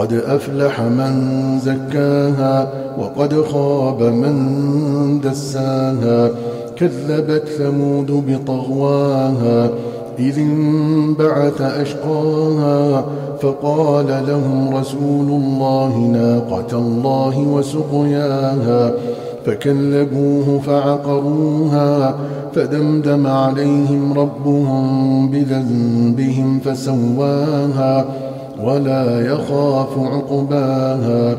قد أفلح من زكاها وقد خاب من دساها. كذبت ثمود بطغواها إذ انبعث أشقاها فقال لهم رسول الله ناقة الله وسقياها. فكذبوه فعقروها فدمدم عليهم ربهم بذنبهم فسواها. ولا يخاف عقباها.